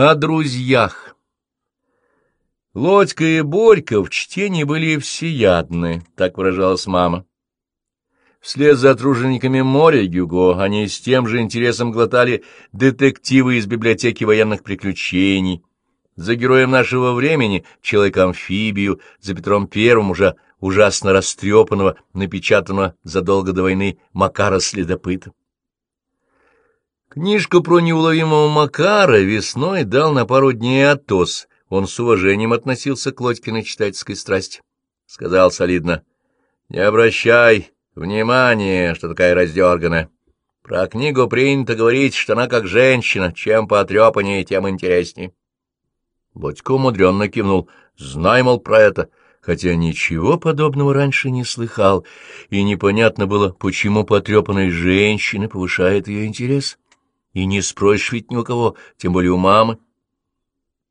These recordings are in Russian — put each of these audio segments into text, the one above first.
О друзьях. Лодька и Борька в чтении были всеядны, так выражалась мама. Вслед за тружениками моря Гюго они с тем же интересом глотали детективы из библиотеки военных приключений. За героем нашего времени, человек-амфибию, за Петром Первым уже ужасно растрепанного, напечатанного задолго до войны Макара Следопыта. Книжку про неуловимого Макара весной дал на пару дней Атос. Он с уважением относился к Лодькиной читательской страсти. Сказал солидно, — Не обращай внимания, что такая раздерганная. Про книгу принято говорить, что она как женщина, чем потрепаннее, тем интереснее. Лодька умудренно кивнул, — Знай, мол, про это, хотя ничего подобного раньше не слыхал, и непонятно было, почему потрепанная женщина повышает ее интерес и не спросишь ведь ни у кого, тем более у мамы.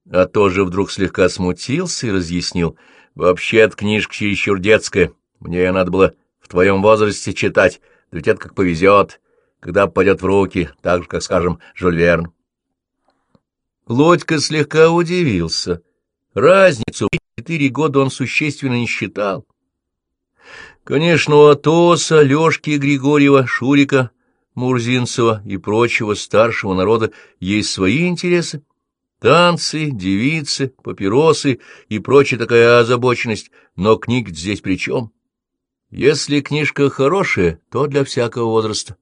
А тоже вдруг слегка смутился и разъяснил. Вообще-то книжка чересчур детская, мне ее надо было в твоем возрасте читать, да ведь это как повезет, когда попадет в руки, так же, как, скажем, Жюль Верн. Лодька слегка удивился. Разницу в четыре года он существенно не считал. Конечно, у Атоса, Лёшки Григорьева, Шурика Мурзинцева и прочего старшего народа есть свои интересы. Танцы, девицы, папиросы и прочая такая озабоченность, но книг здесь при чем? Если книжка хорошая, то для всякого возраста.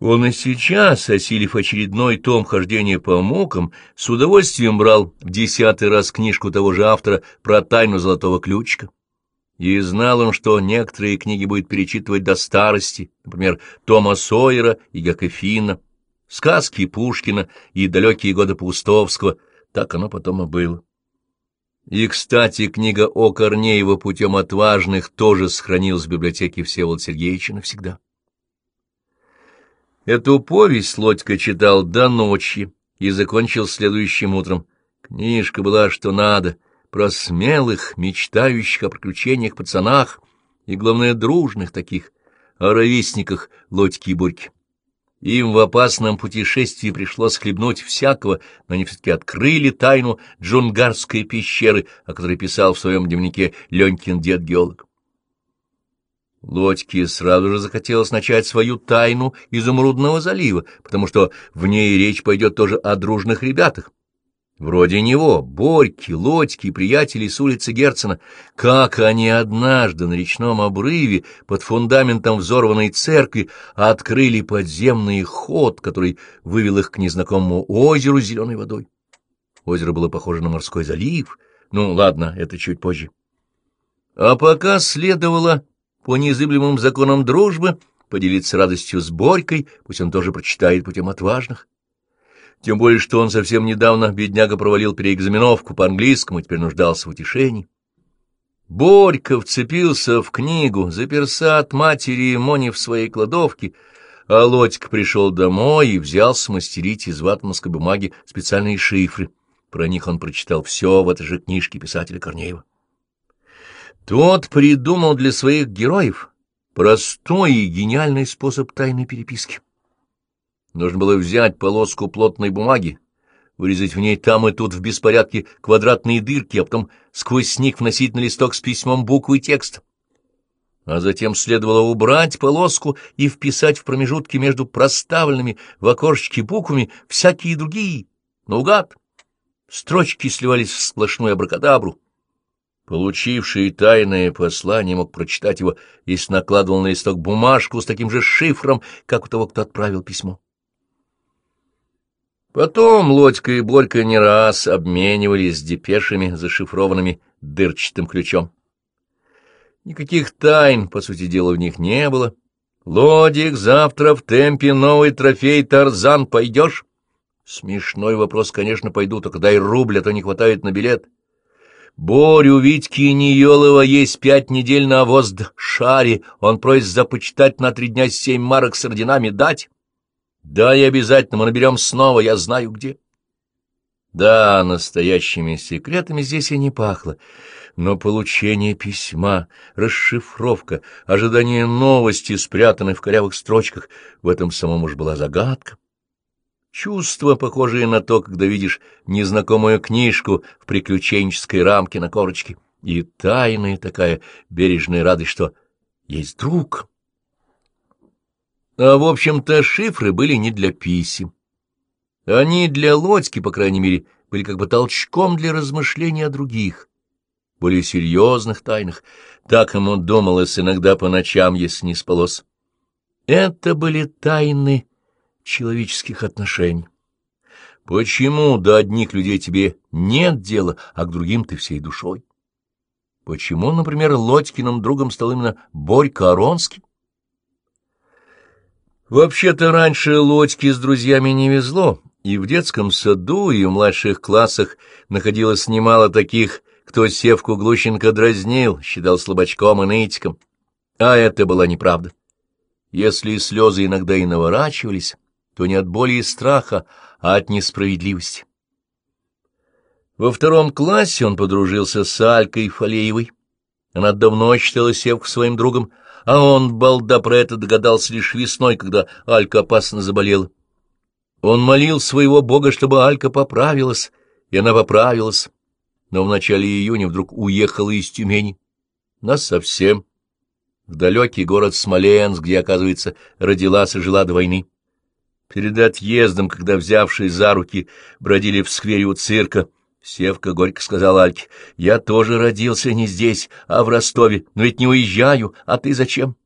Он и сейчас, осилив очередной том хождения по мукам, с удовольствием брал в десятый раз книжку того же автора про тайну золотого ключика. И знал он, что некоторые книги будет перечитывать до старости, например, Тома Сойера и Гакофина, сказки Пушкина и далекие годы Паустовского. Так оно потом и было. И, кстати, книга о Корнеева «Путем отважных» тоже сохранилась в библиотеке Всеволода Сергеевича навсегда. Эту повесть Лодька читал до ночи и закончил следующим утром. Книжка была что надо — про смелых, мечтающих о приключениях пацанах и, главное, дружных таких, о ровесниках Лодьки и Борьки. Им в опасном путешествии пришлось хлебнуть всякого, но они все-таки открыли тайну Джунгарской пещеры, о которой писал в своем дневнике Ленькин дед-геолог. Лодьке сразу же захотелось начать свою тайну Изумрудного залива, потому что в ней речь пойдет тоже о дружных ребятах. Вроде него, Борьки, Лодьки, приятели с улицы Герцена, как они однажды на речном обрыве под фундаментом взорванной церкви открыли подземный ход, который вывел их к незнакомому озеру с зеленой водой. Озеро было похоже на морской залив. Ну, ладно, это чуть позже. А пока следовало по незыблемым законам дружбы поделиться радостью с Борькой, пусть он тоже прочитает путем отважных. Тем более, что он совсем недавно, бедняга, провалил переэкзаменовку по английскому и теперь нуждался в утешении. Борька вцепился в книгу, заперся от матери и Мони в своей кладовке, а Лодька пришел домой и взял смастерить из ватманской бумаги специальные шифры. Про них он прочитал все в этой же книжке писателя Корнеева. Тот придумал для своих героев простой и гениальный способ тайной переписки. Нужно было взять полоску плотной бумаги, вырезать в ней там и тут в беспорядке квадратные дырки, а потом сквозь них вносить на листок с письмом буквы и текст. А затем следовало убрать полоску и вписать в промежутки между проставленными в окошечке буквами всякие другие, наугад. Строчки сливались в сплошную абракадабру. Получивший тайное послание мог прочитать его, если накладывал на листок бумажку с таким же шифром, как у того, кто отправил письмо. Потом Лодька и Борька не раз обменивались депешами, зашифрованными дырчатым ключом. Никаких тайн, по сути дела, в них не было. «Лодик, завтра в темпе новый трофей Тарзан пойдешь?» Смешной вопрос, конечно, пойду, только дай рубль, а то не хватает на билет. Борю Витьки Ниелова есть пять недель на шаре. Он просит започитать на три дня семь марок с орденами дать. Да, и обязательно мы наберем снова, я знаю где. Да, настоящими секретами здесь и не пахло, но получение письма, расшифровка, ожидание новости, спрятанной в корявых строчках, в этом самом уж была загадка. Чувство, похожее на то, когда видишь незнакомую книжку в приключенческой рамке на корочке, и тайная такая бережная радость, что есть друг. А, в общем-то, шифры были не для писем. Они для Лодьки, по крайней мере, были как бы толчком для размышлений о других, более серьезных тайнах. Так ему думалось иногда по ночам, если не спалось. Это были тайны человеческих отношений. Почему до одних людей тебе нет дела, а к другим ты всей душой? Почему, например, Лодькиным другом стал именно Борька Аронский? Вообще-то раньше Лодьке с друзьями не везло, и в детском саду, и в младших классах находилось немало таких, кто Севку Глущенко дразнил, считал слабачком и нытиком. А это была неправда. Если слезы иногда и наворачивались, то не от боли и страха, а от несправедливости. Во втором классе он подружился с Алькой Фалеевой. Она давно считала Севку своим другом, а он, балда, про это догадался лишь весной, когда Алька опасно заболела. Он молил своего бога, чтобы Алька поправилась, и она поправилась, но в начале июня вдруг уехала из Тюмени. Нас совсем. В далекий город Смоленск, где, оказывается, родилась и жила до войны. Перед отъездом, когда, взявшись за руки, бродили в сквере у цирка, Севка горько сказал Альке, «Я тоже родился не здесь, а в Ростове, но ведь не уезжаю, а ты зачем?»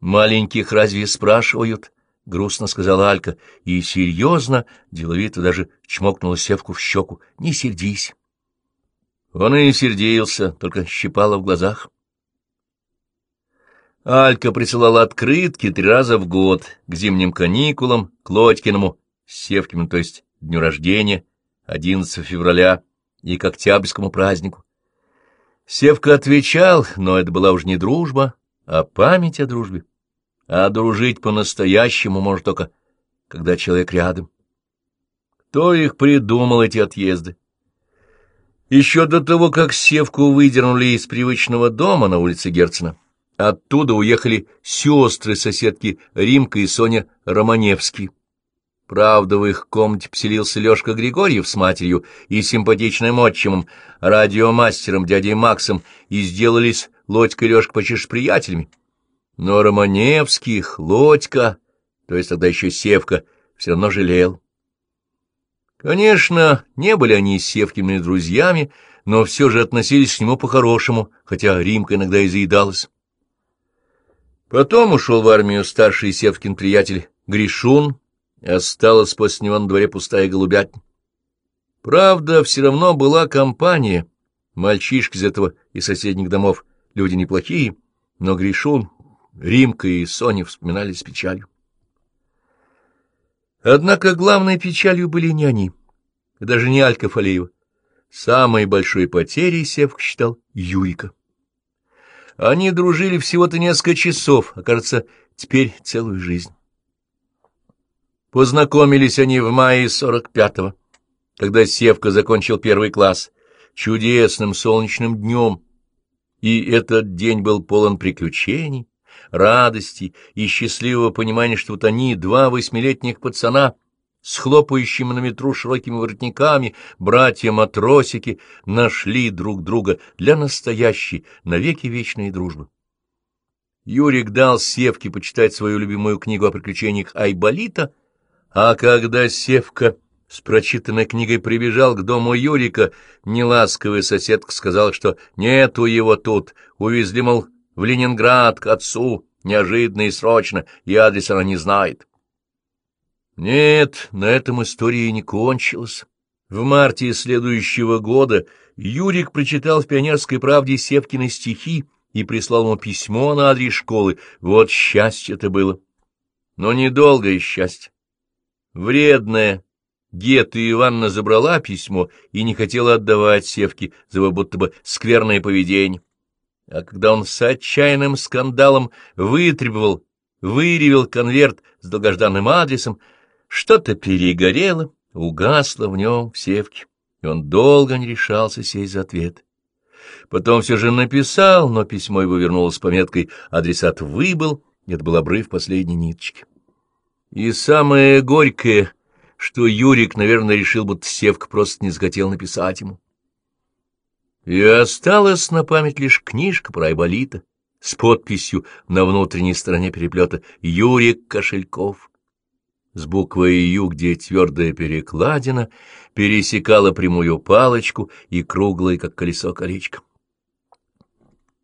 «Маленьких разве спрашивают?» — грустно сказала Алька, и серьезно, деловито даже чмокнула Севку в щеку. «Не сердись». Он и не сердился, только щипало в глазах. Алька присылала открытки три раза в год к зимним каникулам, к Лодькиному, Севкину, то есть дню рождения, 11 февраля, и к октябрьскому празднику. Севка отвечал, но это была уж не дружба, а память о дружбе. А дружить по-настоящему может только, когда человек рядом. Кто их придумал, эти отъезды? Еще до того, как Севку выдернули из привычного дома на улице Герцена, оттуда уехали сестры-соседки Римка и Соня Романевские. Правда, в их комнате поселился Лёшка Григорьев с матерью и симпатичным отчимом, радиомастером дядей Максом, и сделались Лодька и Лёшка почти приятелями. Но Романевских, Лодька, то есть тогда еще Севка, все равно жалел. Конечно, не были они с Севкиными друзьями, но все же относились к нему по-хорошему, хотя Римка иногда и заедалась. Потом ушел в армию старший Севкин приятель Гришун, Осталась после него на дворе пустая голубятня. Правда, все равно была компания. Мальчишки из этого и соседних домов, люди неплохие, но Гришун, Римка и Соня вспоминали с печалью. Однако главной печалью были не они, даже не Алька Фалеева. Самой большой потерей Севка считал Юрика. Они дружили всего-то несколько часов, а, кажется, теперь целую жизнь. Познакомились они в мае 45-го, когда Севка закончил первый класс, чудесным солнечным днем, и этот день был полон приключений, радости и счастливого понимания, что вот они, два восьмилетних пацана, с хлопающими на ветру широкими воротниками, братья-матросики, нашли друг друга для настоящей, навеки вечной дружбы. Юрик дал Севке почитать свою любимую книгу о приключениях Айболита — а когда Севка с прочитанной книгой прибежал к дому Юрика, неласковая соседка сказала, что нету его тут, увезли, мол, в Ленинград к отцу, неожиданно и срочно, и адрес она не знает. Нет, на этом история не кончилась. В марте следующего года Юрик прочитал в «Пионерской правде» Севкины стихи и прислал ему письмо на адрес школы. Вот счастье это было. Но недолгое счастье. Вредная Гетта Ивановна забрала письмо и не хотела отдавать Севке за его будто бы скверное поведение. А когда он с отчаянным скандалом вытребовал, выревел конверт с долгожданным адресом, что-то перегорело, угасло в нем в Севке, и он долго не решался сесть за ответ. Потом все же написал, но письмо его вернулось с пометкой «Адресат выбыл», это был обрыв последней ниточки. И самое горькое, что Юрик, наверное, решил, будто Севка просто не захотел написать ему. И осталась на память лишь книжка про Айболита с подписью на внутренней стороне переплета «Юрик Кошельков». С буквой «Ю», где твердая перекладина, пересекала прямую палочку и круглое, как колесо, колечко.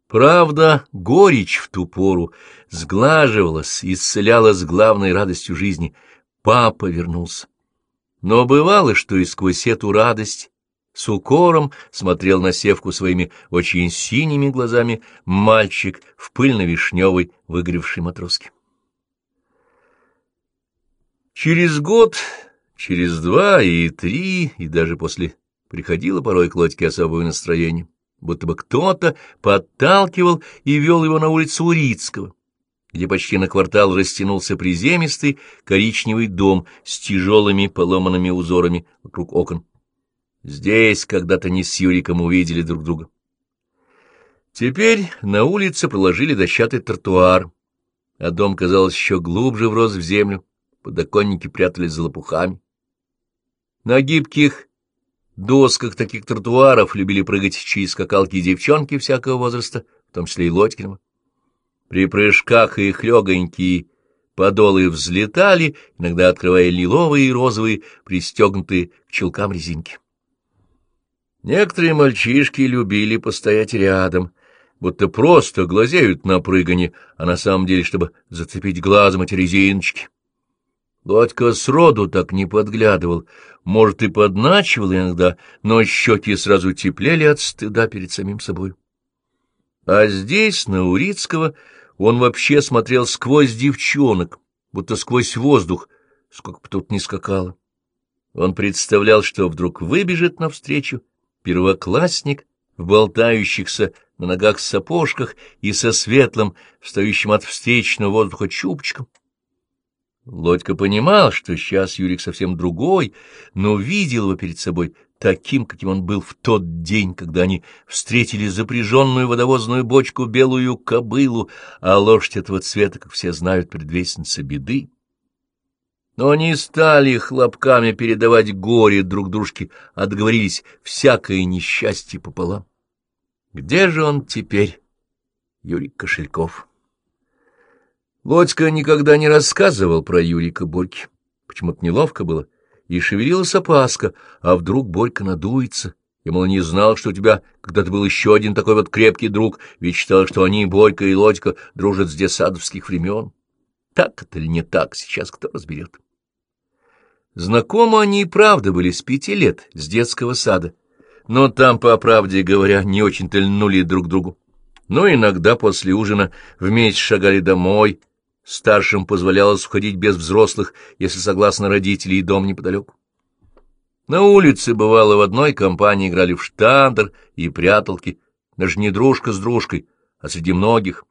Правда, горечь в ту пору сглаживалась, исцелялась главной радостью жизни. Папа вернулся. Но бывало, что и сквозь эту радость с укором смотрел на севку своими очень синими глазами мальчик в пыльно-вишневой выгревшей матроске. Через год, через два и три, и даже после приходило порой к Лодьке особое настроение, будто бы кто-то подталкивал и вел его на улицу Урицкого, где почти на квартал растянулся приземистый коричневый дом с тяжелыми поломанными узорами вокруг окон. Здесь когда-то не с Юриком увидели друг друга. Теперь на улице проложили дощатый тротуар, а дом, казалось, еще глубже врос в землю, подоконники прятались за лопухами. На гибких досках таких тротуаров любили прыгать через скакалки девчонки всякого возраста, в том числе и Лодькиного. При прыжках их легонькие подолы взлетали, иногда открывая лиловые и розовые, пристегнутые к чулкам резинки. Некоторые мальчишки любили постоять рядом, будто просто глазеют на прыгане, а на самом деле, чтобы зацепить глазом эти резиночки. Лодька сроду так не подглядывал, может, и подначивал иногда, но щеки сразу теплели от стыда перед самим собой. А здесь, на Урицкого, он вообще смотрел сквозь девчонок, будто сквозь воздух, сколько бы тут ни скакало. Он представлял, что вдруг выбежит навстречу, первоклассник в болтающихся на ногах сапожках и со светлым, встающим от встречного воздуха чубчиком. Лодька понимал, что сейчас Юрик совсем другой, но видел его перед собой таким, каким он был в тот день, когда они встретили запряженную водовозную бочку белую кобылу, а лошадь этого цвета, как все знают, предвестница беды. Но они стали хлопками передавать горе друг дружке, отговорились всякое несчастье пополам. Где же он теперь, Юрий Кошельков? Лодька никогда не рассказывал про Юрика Борьки. Почему-то неловко было, и шевелилась опаска, а вдруг Борька надуется. Я, мол, не знал, что у тебя когда-то был еще один такой вот крепкий друг, ведь считал, что они, Борька и Лодька, дружат с десадовских времен. Так это или не так, сейчас кто разберет. Знакомы они и правда были с пяти лет, с детского сада, но там, по правде говоря, не очень-то льнули друг другу. Но иногда после ужина вместе шагали домой, старшим позволялось уходить без взрослых, если согласно родителей и дом неподалеку. На улице, бывало, в одной компании играли в штандер и пряталки, даже не дружка с дружкой, а среди многих.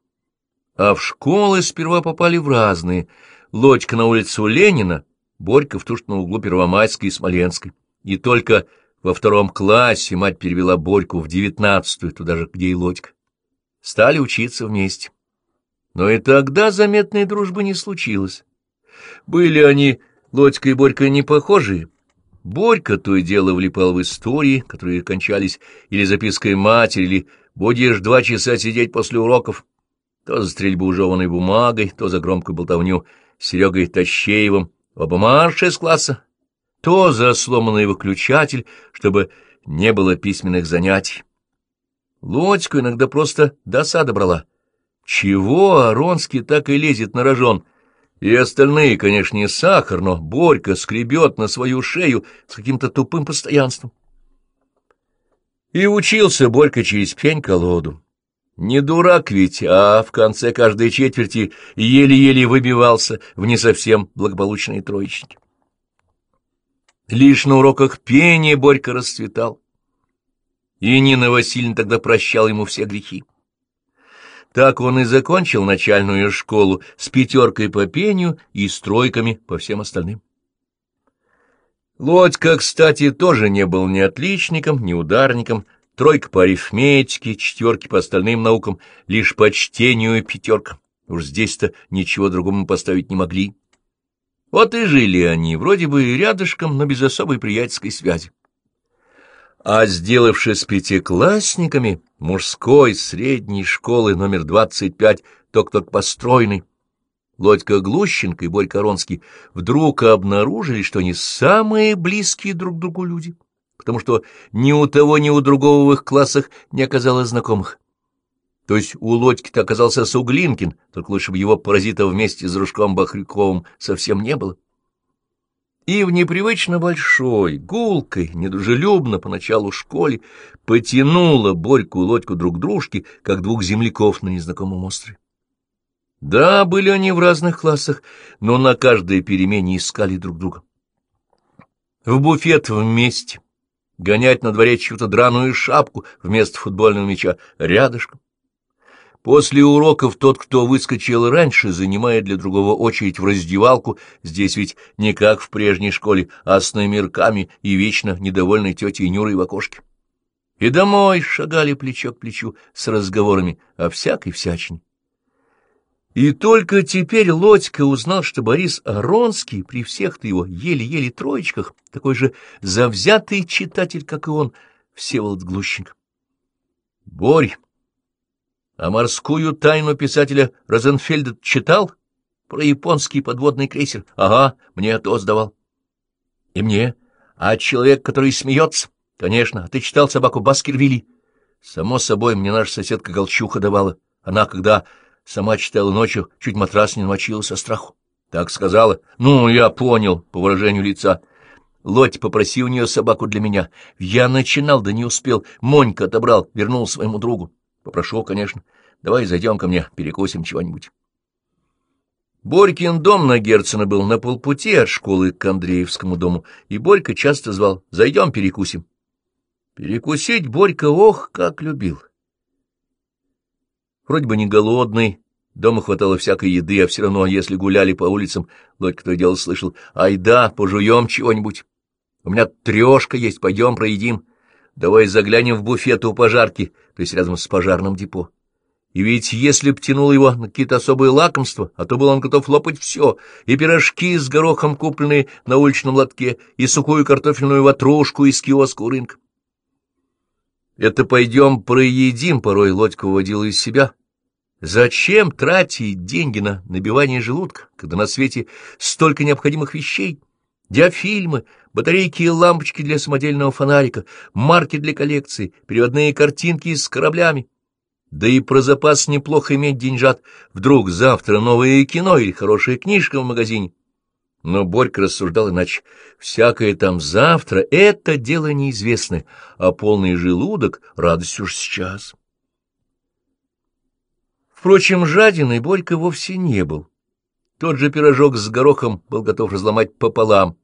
А в школы сперва попали в разные. Лодька на улицу Ленина — Борька в тушь на углу Первомайской и Смоленской. И только во втором классе мать перевела Борьку в девятнадцатую, туда же, где и Лодька. Стали учиться вместе. Но и тогда заметной дружбы не случилось. Были они, Лодька и Борька, не похожие. Борька то и дело влипал в истории, которые кончались или запиской матери, или «будешь два часа сидеть после уроков», то за стрельбу жеванной бумагой, то за громкую болтовню с Серегой Тащеевым, оба марша из класса, то за сломанный выключатель, чтобы не было письменных занятий. Лодьку иногда просто досада брала. Чего Аронский так и лезет на рожон? И остальные, конечно, не сахар, но Борька скребет на свою шею с каким-то тупым постоянством. И учился Борька через пень-колоду. Не дурак ведь, а в конце каждой четверти еле-еле выбивался в не совсем благополучные троечники. Лишь на уроках пения Борька расцветал, и Нина Васильевна тогда прощала ему все грехи. Так он и закончил начальную школу с пятеркой по пению и с тройками по всем остальным. Лодька, кстати, тоже не был ни отличником, ни ударником, тройка по арифметике, четверки по остальным наукам, лишь по чтению и пятерка. Уж здесь-то ничего другому поставить не могли. Вот и жили они, вроде бы рядышком, но без особой приятельской связи. А сделавшись пятиклассниками мужской средней школы номер 25, только-только построенной, Лодька Глущенко и Борька Ронский вдруг обнаружили, что они самые близкие друг другу люди, потому что ни у того, ни у другого в их классах не оказалось знакомых. То есть у Лодьки-то оказался Суглинкин, только лучше бы его паразита вместе с Дружком Бахрюковым совсем не было. И в непривычно большой, гулкой, недружелюбно поначалу школе потянула Борьку Лодьку друг к дружке, как двух земляков на незнакомом острове. Да, были они в разных классах, но на каждой перемене искали друг друга. В буфет вместе, гонять на дворе чью-то драную шапку вместо футбольного мяча рядышком. После уроков тот, кто выскочил раньше, занимает для другого очередь в раздевалку, здесь ведь не как в прежней школе, а с номерками и вечно недовольной тетей Нюрой в окошке. И домой шагали плечо к плечу с разговорами о всякой всячине. И только теперь Лодька узнал, что Борис Аронский при всех-то его еле-еле троечках такой же завзятый читатель, как и он, Всеволод Глущенко. — Борь, а морскую тайну писателя Розенфельда читал? Про японский подводный крейсер? Ага, мне то сдавал. — И мне? А человек, который смеется? Конечно, ты читал собаку Баскервилли? Само собой, мне наша соседка Голчуха давала. Она, когда Сама читала ночью, чуть матрас не намочила со страху. Так сказала. Ну, я понял, по выражению лица. Лоть попроси у нее собаку для меня. Я начинал, да не успел. Монька отобрал, вернул своему другу. Попрошу, конечно. Давай зайдем ко мне, перекусим чего-нибудь. Борькин дом на Герцена был на полпути от школы к Андреевскому дому, и Борька часто звал «Зайдем, перекусим». Перекусить Борька, ох, как любил. Вроде бы не голодный, дома хватало всякой еды, а все равно, если гуляли по улицам, Лодька то дело слышал, «Ай да, пожуем чего-нибудь. У меня трешка есть, пойдем проедим. Давай заглянем в буфет у пожарки, то есть рядом с пожарным депо». И ведь если б тянул его на какие-то особые лакомства, а то был он готов лопать все, и пирожки с горохом, купленные на уличном лотке, и сухую картофельную ватрушку из киоска у рынка. Это пойдем проедим, порой Лодька уводила из себя. Зачем тратить деньги на набивание желудка, когда на свете столько необходимых вещей? Диафильмы, батарейки и лампочки для самодельного фонарика, марки для коллекции, переводные картинки с кораблями. Да и про запас неплохо иметь деньжат. Вдруг завтра новое кино или хорошая книжка в магазине. Но Борька рассуждал иначе. Всякое там завтра — это дело неизвестное, а полный желудок — радость уж сейчас. Впрочем, жадиной Борька вовсе не был. Тот же пирожок с горохом был готов разломать пополам,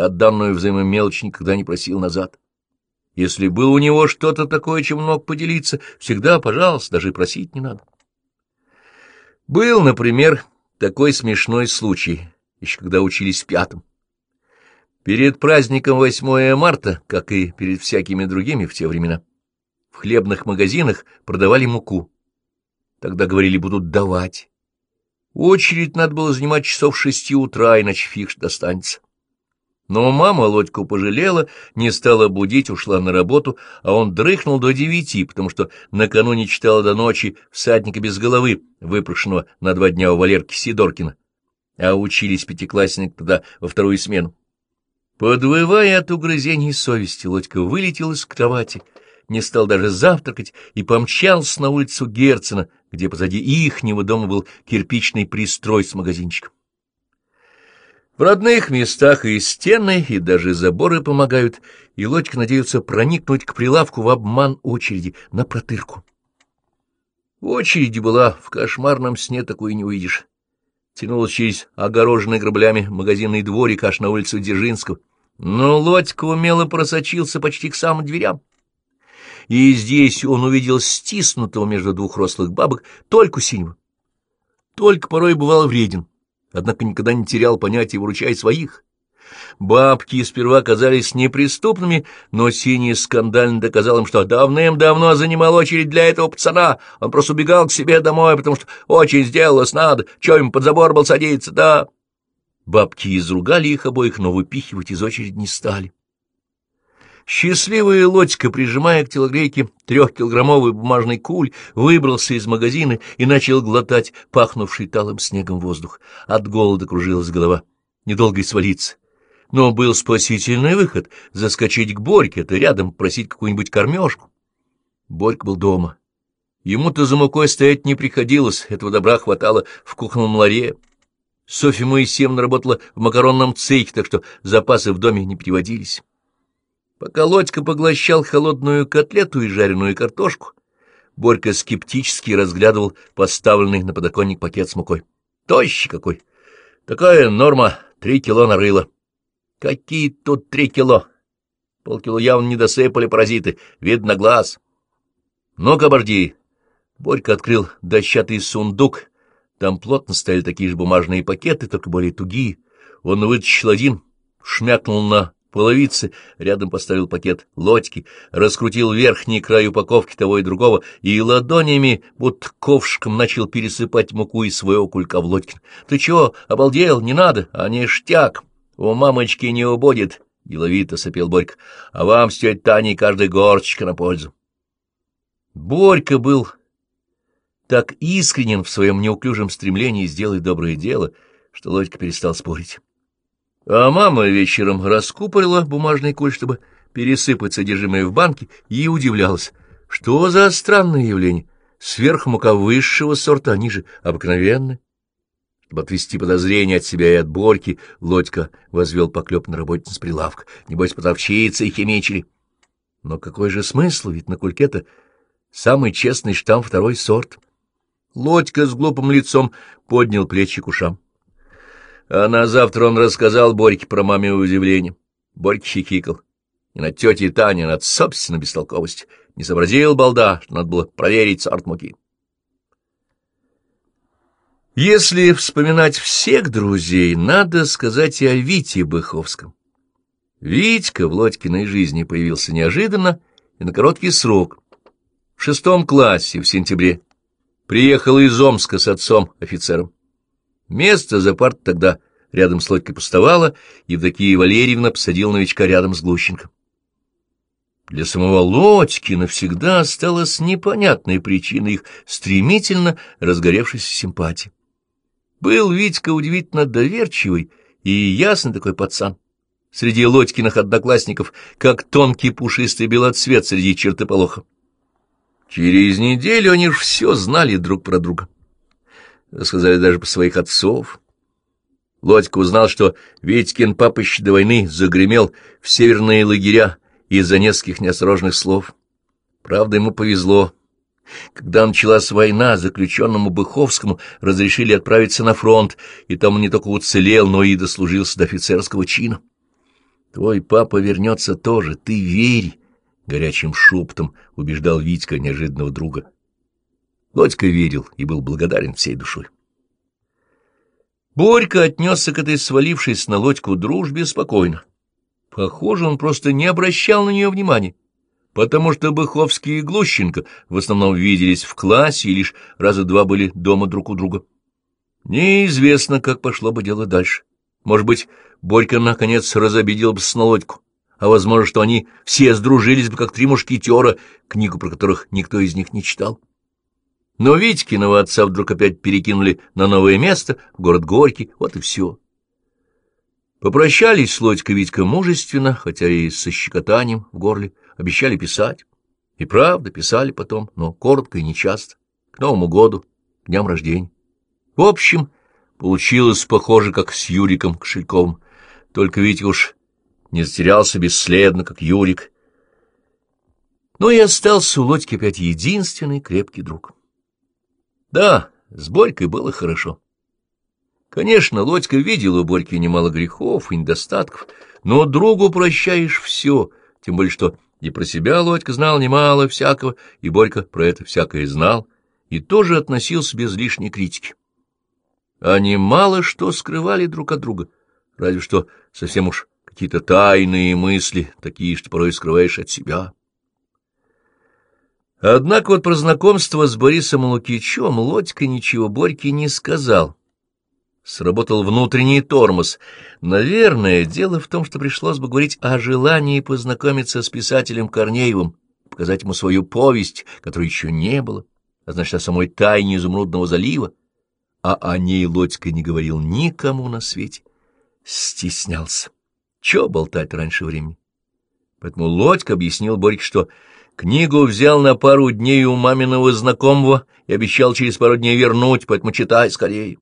а данную взаймы мелочь никогда не просил назад. Если было у него что-то такое, чем мог поделиться, всегда, пожалуйста, даже просить не надо. Был, например, такой смешной случай — еще когда учились в пятом. Перед праздником 8 марта, как и перед всякими другими в те времена, в хлебных магазинах продавали муку. Тогда говорили, будут давать. Очередь надо было занимать часов шести утра, иначе фиг достанется. Но мама Лодьку пожалела, не стала будить, ушла на работу, а он дрыхнул до девяти, потому что накануне читала до ночи «Всадника без головы», выпрошенного на два дня у Валерки Сидоркина а учились пятиклассники тогда во вторую смену. Подвывая от угрызений совести, Лодька вылетел из кровати, не стал даже завтракать и помчался на улицу Герцена, где позади ихнего дома был кирпичный пристрой с магазинчиком. В родных местах и стены, и даже заборы помогают, и Лодька надеется проникнуть к прилавку в обман очереди на протырку. Очередь была в кошмарном сне, такой не увидишь тянулась через огороженный граблями магазинный дворик аж на улицу Дзержинского. Но Лодька умело просочился почти к самым дверям. И здесь он увидел стиснутого между двух рослых бабок только синего. Только порой бывал вреден, однако никогда не терял понятия выручай своих. Бабки сперва казались неприступными, но Синий скандально доказал им, что давным-давно занимал очередь для этого пацана. Он просто убегал к себе домой, потому что очень сделалось надо. Че им под забор был садиться, да? Бабки изругали их обоих, но выпихивать из очереди не стали. Счастливая лодька, прижимая к телогрейке трехкилограммовый бумажный куль, выбрался из магазина и начал глотать пахнувший талым снегом воздух. От голода кружилась голова. Недолго и свалиться. Но был спасительный выход — заскочить к Борьке, это рядом просить какую-нибудь кормежку. Борька был дома. Ему-то за мукой стоять не приходилось, этого добра хватало в кухонном ларе. Софья Моисеевна работала в макаронном цехе, так что запасы в доме не переводились. Пока Лодька поглощал холодную котлету и жареную картошку, Борька скептически разглядывал поставленный на подоконник пакет с мукой. Тощий какой! Такая норма — три кило нарыла. Какие тут три кило? Полкило явно не досыпали паразиты, видно глаз. Ну-ка, борди! Борька открыл дощатый сундук. Там плотно стояли такие же бумажные пакеты, только более тугие. Он вытащил один, шмякнул на половицы, рядом поставил пакет лодьки, раскрутил верхний край упаковки того и другого и ладонями, будто ковшиком, начал пересыпать муку из своего кулька в Лодькин. — Ты чего, обалдел? Не надо, а ништяк. У мамочки не убудет, — деловито сопел Борька, — а вам с тетей Таней каждая горчика на пользу. Борька был так искренен в своем неуклюжем стремлении сделать доброе дело, что Лодька перестал спорить. А мама вечером раскупорила бумажный куль, чтобы пересыпать содержимое в банке, и удивлялась. Что за странное явление? Сверхмука высшего сорта, они же обыкновенные. Чтобы отвести подозрения от себя и от Борьки, Лодька возвел поклеп на работниц прилавка. Небось, потовчицы и химичили. Но какой же смысл, ведь на кульке-то самый честный штамм второй сорт. Лодька с глупым лицом поднял плечи к ушам. А на завтра он рассказал Борьке про маме удивление. Борька хихикал. И над тетей Таней, над собственной бестолковостью. Не сообразил балда, что надо было проверить сорт муки. Если вспоминать всех друзей, надо сказать и о Вите Быховском. Витька в Лодькиной жизни появился неожиданно и на короткий срок. В шестом классе в сентябре приехал из Омска с отцом офицером. Место за парт тогда рядом с лодкой пустовало, Евдокия Валерьевна посадила новичка рядом с Глущенко. Для самого Лодьки навсегда осталась непонятной причиной их стремительно разгоревшейся симпатии. Был Витька удивительно доверчивый и ясный такой пацан. Среди Лодькиных одноклассников, как тонкий пушистый белоцвет среди чертополоха. Через неделю они ж все знали друг про друга рассказали даже по своих отцов. Лодька узнал, что Витькин папа до войны загремел в северные лагеря из-за нескольких неосторожных слов. Правда, ему повезло. Когда началась война, заключенному Быховскому разрешили отправиться на фронт, и там он не только уцелел, но и дослужился до офицерского чина. «Твой папа вернется тоже, ты верь!» — горячим шепотом убеждал Витька неожиданного друга. Лодька верил и был благодарен всей душой. Борька отнесся к этой свалившейся на Лодьку дружбе спокойно. Похоже, он просто не обращал на нее внимания, потому что Быховский и Глущенко в основном виделись в классе и лишь раза два были дома друг у друга. Неизвестно, как пошло бы дело дальше. Может быть, Борька наконец разобидел бы с Лодьку, а возможно, что они все сдружились бы, как три мушкетера, книгу про которых никто из них не читал. Но Витькиного отца вдруг опять перекинули на новое место, в город Горький, вот и все. Попрощались с Лодька Витька мужественно, хотя и со щекотанием в горле, обещали писать. И правда, писали потом, но коротко и нечасто, к Новому году, к дням рождения. В общем, получилось похоже, как с Юриком Кошельковым, только Витя уж не затерялся бесследно, как Юрик. Но и остался у Лодьки опять единственный крепкий друг. Да, с Борькой было хорошо. Конечно, Лодька видел у Борьки немало грехов и недостатков, но другу прощаешь все, тем более что и про себя Лодька знал немало всякого, и Борька про это всякое знал, и тоже относился без лишней критики. Они мало что скрывали друг от друга, разве что совсем уж какие-то тайные мысли, такие, что порой скрываешь от себя. Однако вот про знакомство с Борисом Лукичем Лодька ничего Борьке не сказал. Сработал внутренний тормоз. Наверное, дело в том, что пришлось бы говорить о желании познакомиться с писателем Корнеевым, показать ему свою повесть, которой еще не было, а значит, о самой тайне изумрудного залива, а о ней Лодька не говорил никому на свете. Стеснялся. Чего болтать раньше времени? Поэтому Лодька объяснил Борьке, что книгу взял на пару дней у маминого знакомого и обещал через пару дней вернуть, поэтому читай скорее.